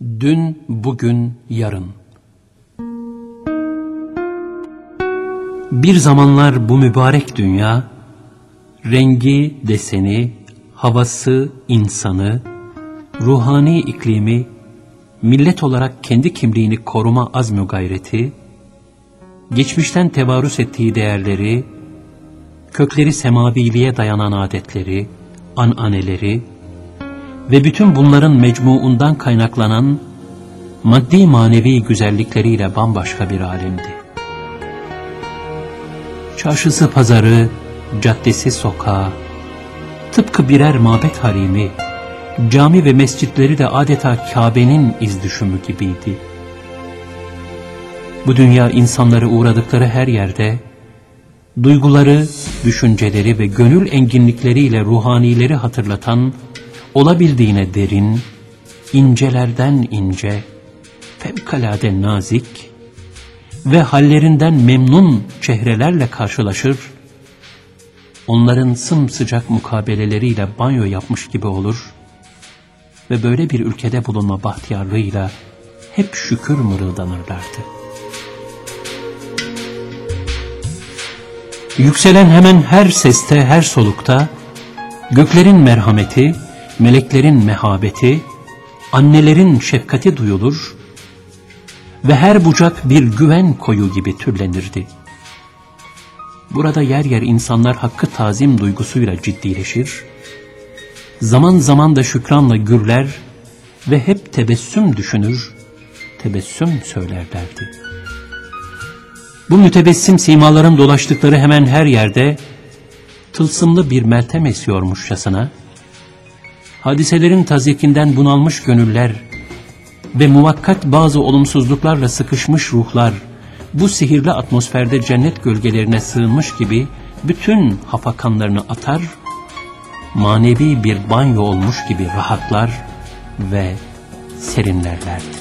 Dün, bugün, yarın. Bir zamanlar bu mübarek dünya, rengi, deseni, havası, insanı, ruhani iklimi, millet olarak kendi kimliğini koruma azmü gayreti, geçmişten tevarüs ettiği değerleri, kökleri semaviliğe dayanan adetleri, ananeleri, ve bütün bunların mecmuundan kaynaklanan maddi manevi güzellikleriyle bambaşka bir alemdi. Çarşısı pazarı, caddesi sokağı, tıpkı birer mabet harimi, cami ve mescitleri de adeta Kabe'nin iz düşümü gibiydi. Bu dünya insanları uğradıkları her yerde, duyguları, düşünceleri ve gönül enginlikleriyle ruhanileri hatırlatan olabildiğine derin, incelerden ince, fevkalade nazik ve hallerinden memnun çehrelerle karşılaşır, onların sımsıcak mukabeleleriyle banyo yapmış gibi olur ve böyle bir ülkede bulunma bahtiyarlığıyla hep şükür mırıldanırlardı. Yükselen hemen her seste, her solukta, göklerin merhameti, meleklerin mehabeti, annelerin şefkati duyulur ve her bucak bir güven koyu gibi türlenirdi. Burada yer yer insanlar hakkı tazim duygusuyla ciddileşir, zaman zaman da şükranla gürler ve hep tebessüm düşünür, tebessüm söylerlerdi. Bu mütebessim simaların dolaştıkları hemen her yerde tılsımlı bir meltem esiyormuşçasına, hadiselerin tazyikinden bunalmış gönüller ve muvakkat bazı olumsuzluklarla sıkışmış ruhlar, bu sihirli atmosferde cennet gölgelerine sığınmış gibi bütün hafakanlarını atar, manevi bir banyo olmuş gibi rahatlar ve serinlerlerdi.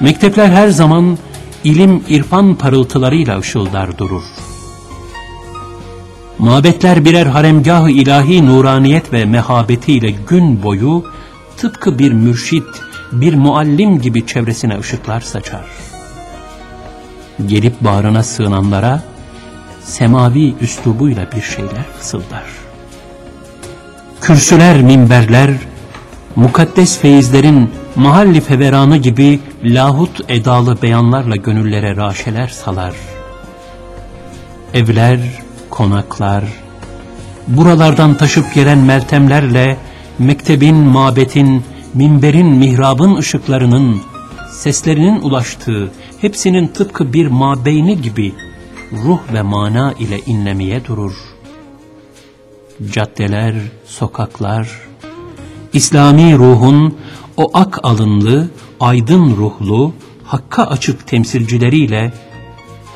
Mektepler her zaman ilim irfan parıltılarıyla ışıldar durur. Mabetler birer haremgah-ı ilahi nuraniyet ve mehabetiyle gün boyu tıpkı bir mürşit, bir muallim gibi çevresine ışıklar saçar. Gelip bağrına sığınanlara semavi üslubuyla bir şeyler fısıldar. Kürsüler, minberler, mukaddes feyizlerin mahalli feveranı gibi lahut edalı beyanlarla gönüllere raşeler salar. Evler, konaklar, buralardan taşıp gelen meltemlerle mektebin, mabetin, minberin, mihrabın ışıklarının, seslerinin ulaştığı, hepsinin tıpkı bir mabeyni gibi ruh ve mana ile inlemeye durur. Caddeler, sokaklar, İslami ruhun o ak alınlı, aydın ruhlu, hakka açık temsilcileriyle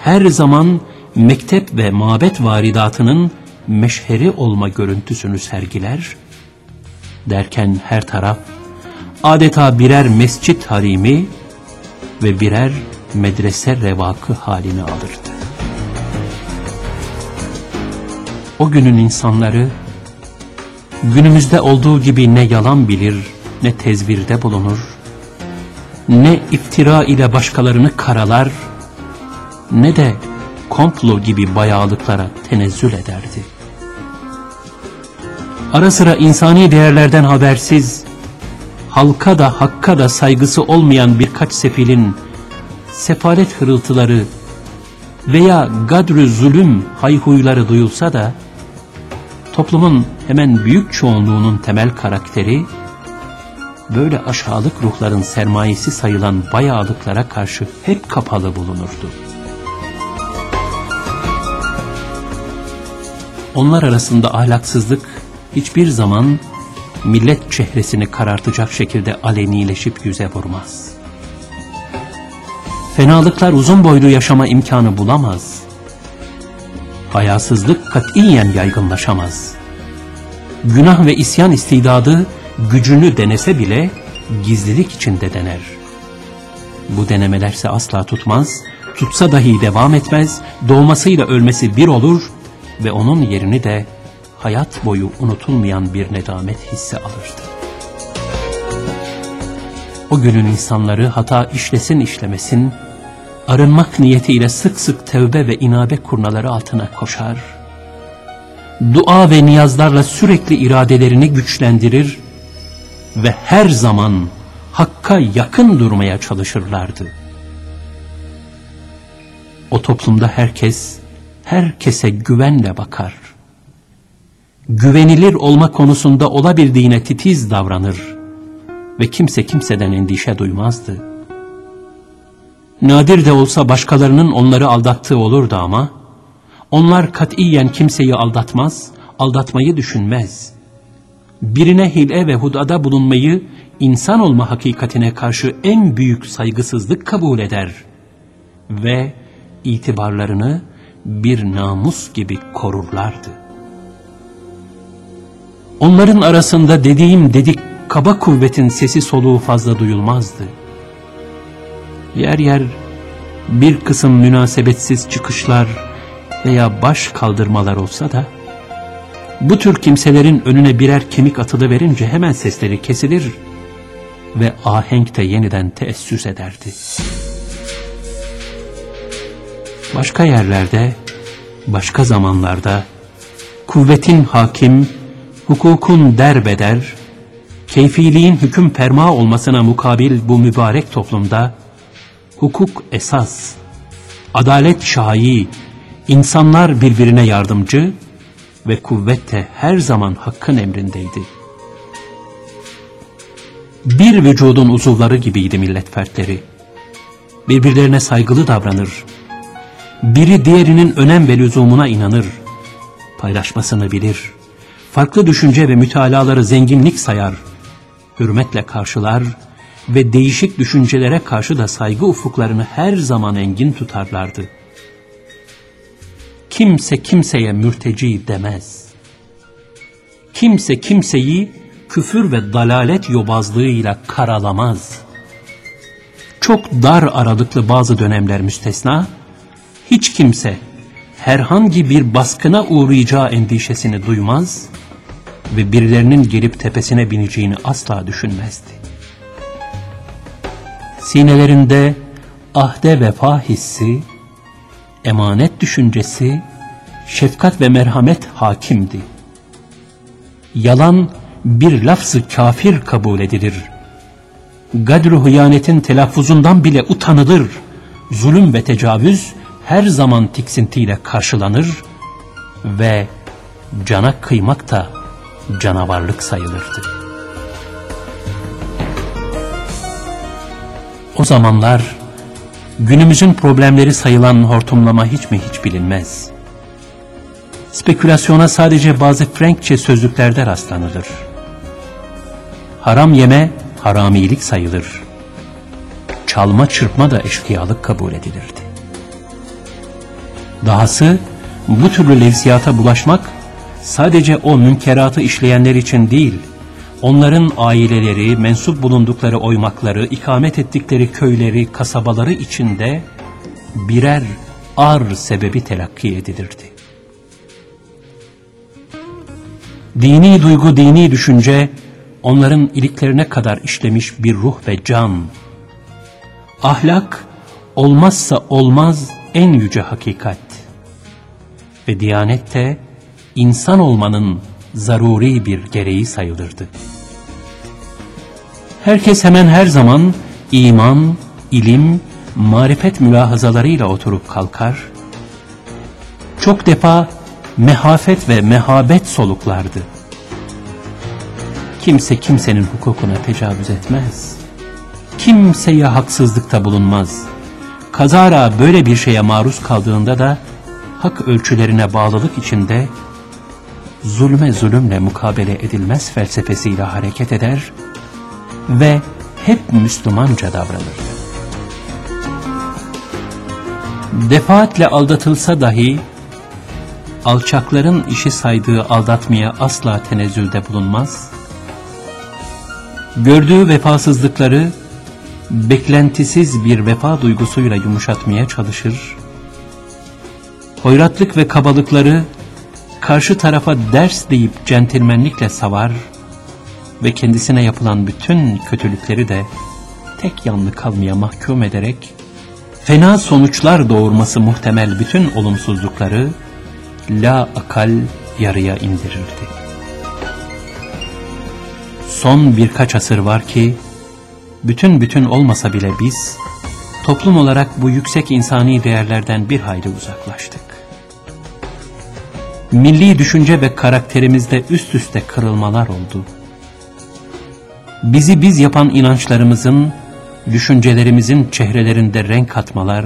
her zaman mektep ve mabet varidatının meşheri olma görüntüsünü sergiler, derken her taraf adeta birer mescit harimi ve birer medrese revakı halini alırdı. O günün insanları günümüzde olduğu gibi ne yalan bilir ne tezvirde bulunur, ne iftira ile başkalarını karalar, ne de komplo gibi bayağılıklara tenezzül ederdi. Ara sıra insani değerlerden habersiz, halka da hakka da saygısı olmayan birkaç sefilin sefalet hırıltıları veya gadrü zulüm hayhuyları duyulsa da, toplumun hemen büyük çoğunluğunun temel karakteri, böyle aşağılık ruhların sermayesi sayılan bayağılıklara karşı hep kapalı bulunurdu. Onlar arasında ahlaksızlık hiçbir zaman millet çehresini karartacak şekilde alenileşip yüze vurmaz. Fenalıklar uzun boylu yaşama imkanı bulamaz. Hayasızlık katiyen yaygınlaşamaz. Günah ve isyan istidadı gücünü denese bile gizlilik içinde dener. Bu denemelerse asla tutmaz, tutsa dahi devam etmez, doğmasıyla ölmesi bir olur ve onun yerini de hayat boyu unutulmayan bir nedamet hissi alırdı. O günün insanları hata işlesin işlemesin, arınmak niyetiyle sık sık tevbe ve inabe kurnaları altına koşar, dua ve niyazlarla sürekli iradelerini güçlendirir ve her zaman Hakk'a yakın durmaya çalışırlardı. O toplumda herkes, herkese güvenle bakar. Güvenilir olma konusunda olabildiğine titiz davranır ve kimse kimseden endişe duymazdı. Nadir de olsa başkalarının onları aldattığı olurdu ama, onlar katiyen kimseyi aldatmaz, aldatmayı düşünmez. Birine hile ve hudada bulunmayı insan olma hakikatine karşı en büyük saygısızlık kabul eder ve itibarlarını bir namus gibi korurlardı. Onların arasında dediğim dedik kaba kuvvetin sesi soluğu fazla duyulmazdı. Yer yer bir kısım münasebetsiz çıkışlar veya baş kaldırmalar olsa da, bu tür kimselerin önüne birer kemik atılı verince hemen sesleri kesilir ve ahenk de yeniden teessüs ederdi. Başka yerlerde, başka zamanlarda, kuvvetin hakim, hukukun derbeder, keyfiliğin hüküm perma olmasına mukabil bu mübarek toplumda, hukuk esas, adalet şahi, insanlar birbirine yardımcı ve kuvvet de her zaman hakkın emrindeydi. Bir vücudun uzuvları gibiydi millet fertleri. Birbirlerine saygılı davranır. Biri diğerinin önem ve lüzumuna inanır. Paylaşmasını bilir. Farklı düşünce ve mütalaları zenginlik sayar. Hürmetle karşılar ve değişik düşüncelere karşı da saygı ufuklarını her zaman engin tutarlardı. Kimse kimseye mürteci demez. Kimse kimseyi küfür ve dalalet yobazlığıyla karalamaz. Çok dar aralıklı bazı dönemler müstesna, hiç kimse herhangi bir baskına uğrayacağı endişesini duymaz ve birilerinin gelip tepesine bineceğini asla düşünmezdi. Sinelerinde ahde vefa hissi, emanet düşüncesi, şefkat ve merhamet hakimdi. Yalan bir lafzı kafir kabul edilir. Gadr-ı hıyanetin telaffuzundan bile utanılır. Zulüm ve tecavüz her zaman tiksintiyle karşılanır ve cana kıymak da canavarlık sayılırdı. O zamanlar günümüzün problemleri sayılan hortumlama hiç mi hiç bilinmez. Spekülasyona sadece bazı Frankçe sözlüklerde rastlanılır. Haram yeme haramilik sayılır. Çalma çırpma da eşkıyalık kabul edilirdi. Dahası bu türlü levziyata bulaşmak sadece o münkeratı işleyenler için değil, onların aileleri, mensup bulundukları oymakları, ikamet ettikleri köyleri, kasabaları içinde birer ar sebebi telakki edilirdi. Dini duygu, dini düşünce onların iliklerine kadar işlemiş bir ruh ve can. Ahlak olmazsa olmaz en yüce hakikat. Ve diyanet de insan olmanın zaruri bir gereği sayılırdı. Herkes hemen her zaman iman, ilim, marifet mülahazalarıyla oturup kalkar, çok defa mehafet ve mehabet soluklardı. Kimse kimsenin hukukuna tecavüz etmez. Kimseye haksızlıkta bulunmaz. Kazara böyle bir şeye maruz kaldığında da hak ölçülerine bağlılık içinde zulme zulümle mukabele edilmez felsefesiyle hareket eder ve hep Müslümanca davranır. Defaatle aldatılsa dahi alçakların işi saydığı aldatmaya asla tenezzülde bulunmaz, gördüğü vefasızlıkları beklentisiz bir vefa duygusuyla yumuşatmaya çalışır, hoyratlık ve kabalıkları karşı tarafa ders deyip centilmenlikle savar ve kendisine yapılan bütün kötülükleri de tek yanlı kalmaya mahkum ederek fena sonuçlar doğurması muhtemel bütün olumsuzlukları la akal yarıya indirirdi. Son birkaç asır var ki bütün bütün olmasa bile biz toplum olarak bu yüksek insani değerlerden bir hayli uzaklaştık. Milli düşünce ve karakterimizde üst üste kırılmalar oldu. Bizi biz yapan inançlarımızın, düşüncelerimizin çehrelerinde renk katmalar,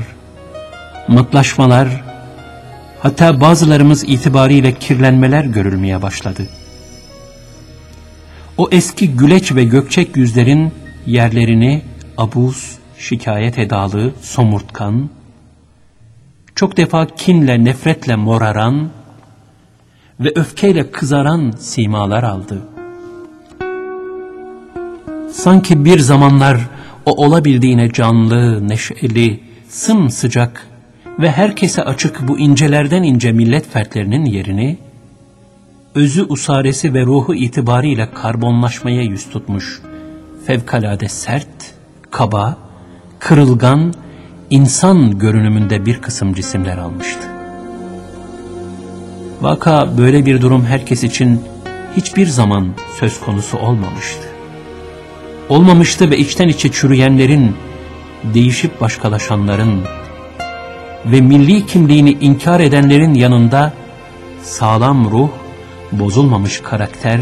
mutlaşmalar, hatta bazılarımız itibariyle kirlenmeler görülmeye başladı. O eski güleç ve gökçek yüzlerin yerlerini abuz, şikayet edalı, somurtkan, çok defa kinle, nefretle moraran ve öfkeyle kızaran simalar aldı. Sanki bir zamanlar o olabildiğine canlı, neşeli, sımsıcak ve herkese açık bu incelerden ince millet fertlerinin yerini, özü usaresi ve ruhu itibariyle karbonlaşmaya yüz tutmuş, fevkalade sert, kaba, kırılgan, insan görünümünde bir kısım cisimler almıştı. Vaka böyle bir durum herkes için hiçbir zaman söz konusu olmamıştı. Olmamıştı ve içten içe çürüyenlerin, değişip başkalaşanların ve milli kimliğini inkar edenlerin yanında sağlam ruh, bozulmamış karakter,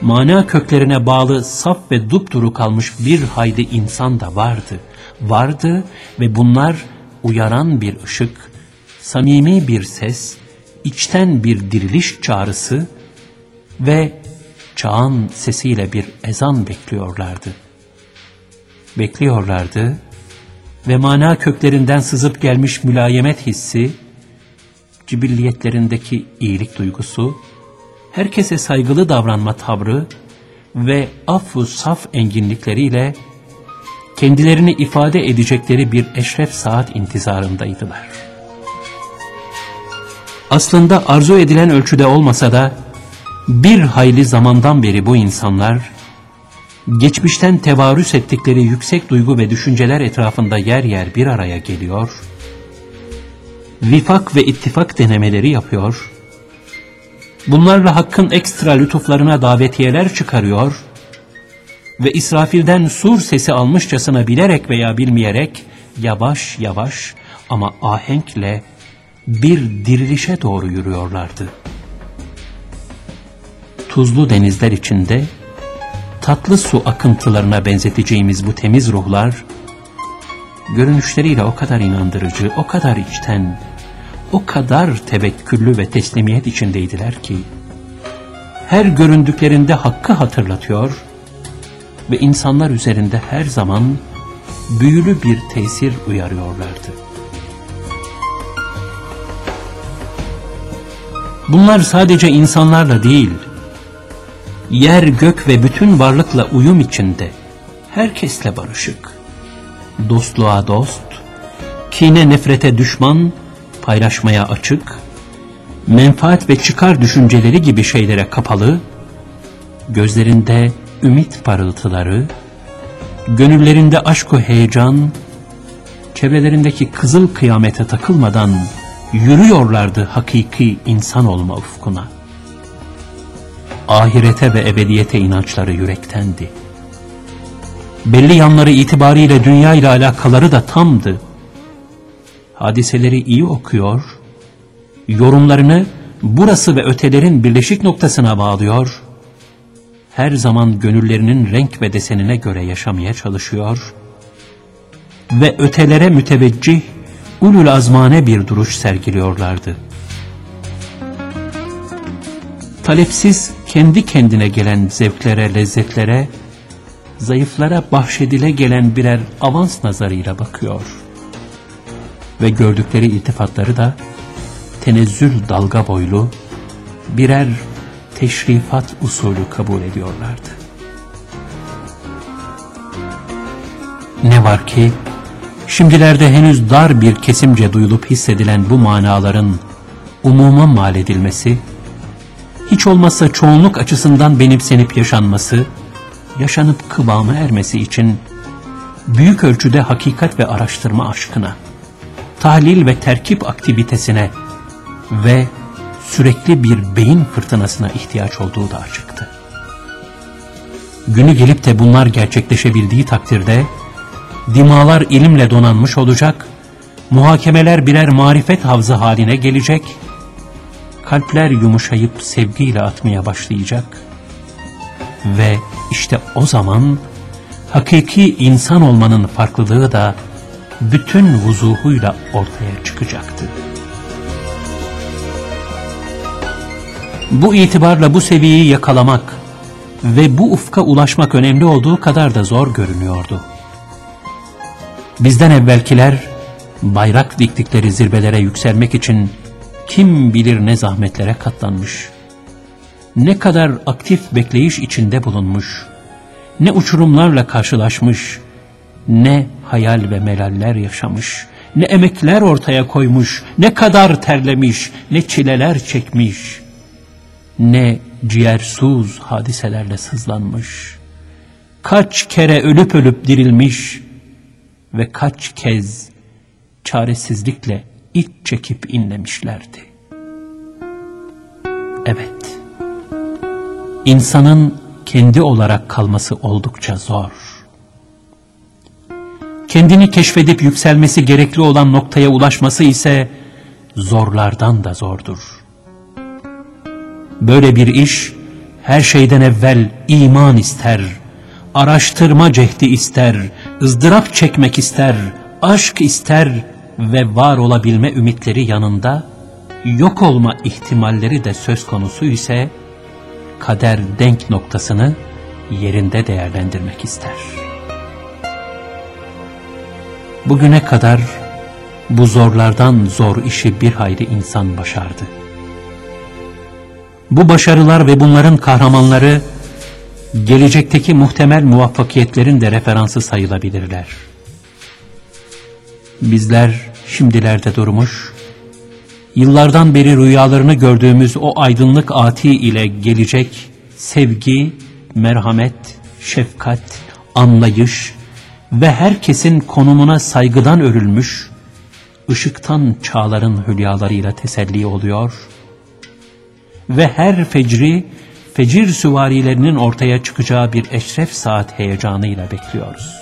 mana köklerine bağlı saf ve dupduru kalmış bir haydi insan da vardı. Vardı ve bunlar uyaran bir ışık, samimi bir ses, içten bir diriliş çağrısı ve çağın sesiyle bir ezan bekliyorlardı. Bekliyorlardı ve mana köklerinden sızıp gelmiş mülayemet hissi, cibilliyetlerindeki iyilik duygusu, herkese saygılı davranma tavrı ve affu saf enginlikleriyle kendilerini ifade edecekleri bir eşref saat intizarındaydılar. Aslında arzu edilen ölçüde olmasa da bir hayli zamandan beri bu insanlar geçmişten tevarüs ettikleri yüksek duygu ve düşünceler etrafında yer yer bir araya geliyor, vifak ve ittifak denemeleri yapıyor, bunlarla hakkın ekstra lütuflarına davetiyeler çıkarıyor ve İsrafil'den sur sesi almışçasına bilerek veya bilmeyerek yavaş yavaş ama ahenkle bir dirilişe doğru yürüyorlardı. Tuzlu denizler içinde tatlı su akıntılarına benzeteceğimiz bu temiz ruhlar, görünüşleriyle o kadar inandırıcı, o kadar içten, o kadar tevekküllü ve teslimiyet içindeydiler ki, her göründüklerinde hakkı hatırlatıyor ve insanlar üzerinde her zaman büyülü bir tesir uyarıyorlardı. Bunlar sadece insanlarla değil, yer gök ve bütün varlıkla uyum içinde, herkesle barışık, dostluğa dost, kine nefrete düşman, paylaşmaya açık, menfaat ve çıkar düşünceleri gibi şeylere kapalı, gözlerinde ümit parıltıları, gönüllerinde aşk heyecan, çevrelerindeki kızıl kıyamete takılmadan yürüyorlardı hakiki insan olma ufkuna. Ahirete ve ebediyete inançları yürektendi. Belli yanları itibariyle dünya ile alakaları da tamdı. Hadiseleri iyi okuyor, yorumlarını burası ve ötelerin birleşik noktasına bağlıyor, her zaman gönüllerinin renk ve desenine göre yaşamaya çalışıyor ve ötelere müteveccih ulul azmane bir duruş sergiliyorlardı. Talepsiz kendi kendine gelen zevklere, lezzetlere, zayıflara bahşedile gelen birer avans nazarıyla bakıyor. Ve gördükleri iltifatları da tenezzül dalga boylu birer teşrifat usulü kabul ediyorlardı. Ne var ki Şimdilerde henüz dar bir kesimce duyulup hissedilen bu manaların umuma mal edilmesi hiç olmazsa çoğunluk açısından benimsenip yaşanması, yaşanıp kıvamı ermesi için büyük ölçüde hakikat ve araştırma aşkına, tahlil ve terkip aktivitesine ve sürekli bir beyin fırtınasına ihtiyaç olduğu da açıktı. Günü gelip de bunlar gerçekleşebildiği takdirde, dimalar ilimle donanmış olacak, muhakemeler birer marifet havzı haline gelecek, kalpler yumuşayıp sevgiyle atmaya başlayacak ve işte o zaman hakiki insan olmanın farklılığı da bütün vuzuhuyla ortaya çıkacaktı. Bu itibarla bu seviyeyi yakalamak ve bu ufka ulaşmak önemli olduğu kadar da zor görünüyordu. Bizden evvelkiler bayrak diktikleri zirvelere yükselmek için kim bilir ne zahmetlere katlanmış, ne kadar aktif bekleyiş içinde bulunmuş, ne uçurumlarla karşılaşmış, ne hayal ve melaller yaşamış, ne emekler ortaya koymuş, ne kadar terlemiş, ne çileler çekmiş, ne ciğersuz hadiselerle sızlanmış, kaç kere ölüp ölüp dirilmiş ve kaç kez çaresizlikle iç çekip inlemişlerdi. Evet, insanın kendi olarak kalması oldukça zor. Kendini keşfedip yükselmesi gerekli olan noktaya ulaşması ise zorlardan da zordur. Böyle bir iş her şeyden evvel iman ister, araştırma cehdi ister, ızdırap çekmek ister, aşk ister ve var olabilme ümitleri yanında yok olma ihtimalleri de söz konusu ise kader denk noktasını yerinde değerlendirmek ister. Bugüne kadar bu zorlardan zor işi bir hayli insan başardı. Bu başarılar ve bunların kahramanları gelecekteki muhtemel muvaffakiyetlerin de referansı sayılabilirler. Bizler şimdilerde durmuş, yıllardan beri rüyalarını gördüğümüz o aydınlık ati ile gelecek sevgi, merhamet, şefkat, anlayış ve herkesin konumuna saygıdan örülmüş, ışıktan çağların hülyalarıyla teselli oluyor ve her fecri, fecir süvarilerinin ortaya çıkacağı bir eşref saat heyecanıyla bekliyoruz.